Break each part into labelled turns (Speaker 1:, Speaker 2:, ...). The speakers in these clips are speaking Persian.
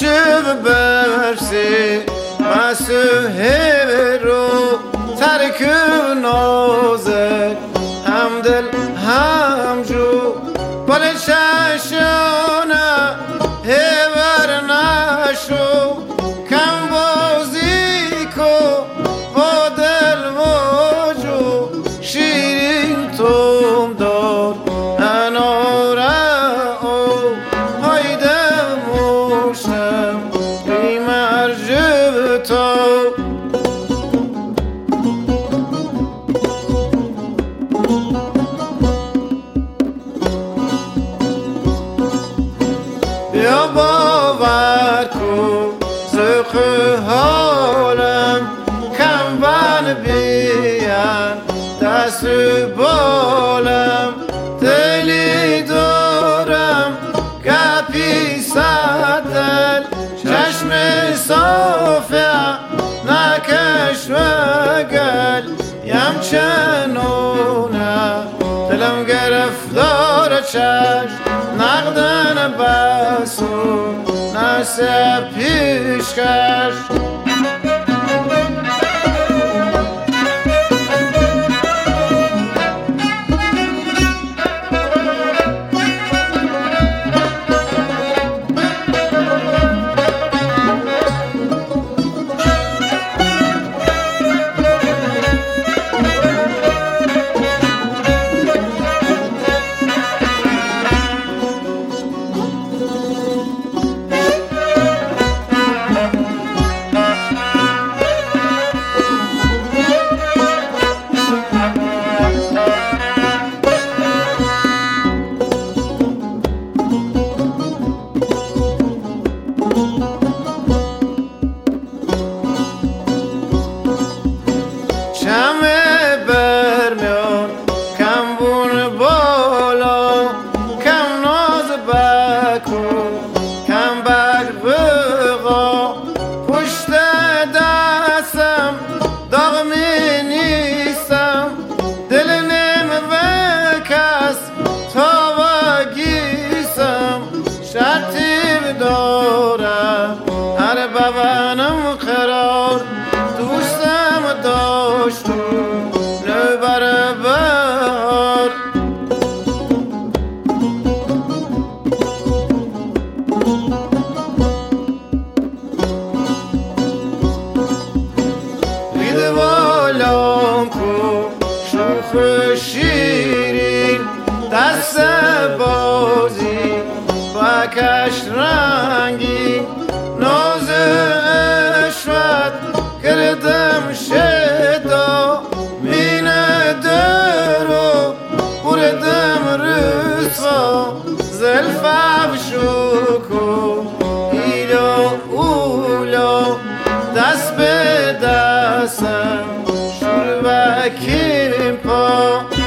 Speaker 1: چشم برسی مسوه رو ترک دست بالم دلی دارم گپی صدل چشم صافه نکش و گل یم چنونه دلم گرفتار چشم نقدن بسو نسه پیشکش. چم شرطی دارم هر ببنم قرار دوستم داشت. نو بر بهار بالام کو شوخ شیرین دست بازی کش رنگی ناز اشوت کردم شدا مین درو بردم رسوا. زلفم شکو ایلا اولا. دست به دستم شور و کیم پا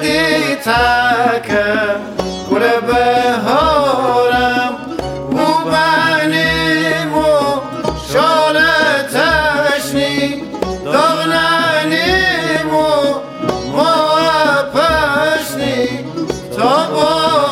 Speaker 1: دی تکه گل بهارم مو بنی مو شال تشنی داغ ننی مو ما پشنی تا با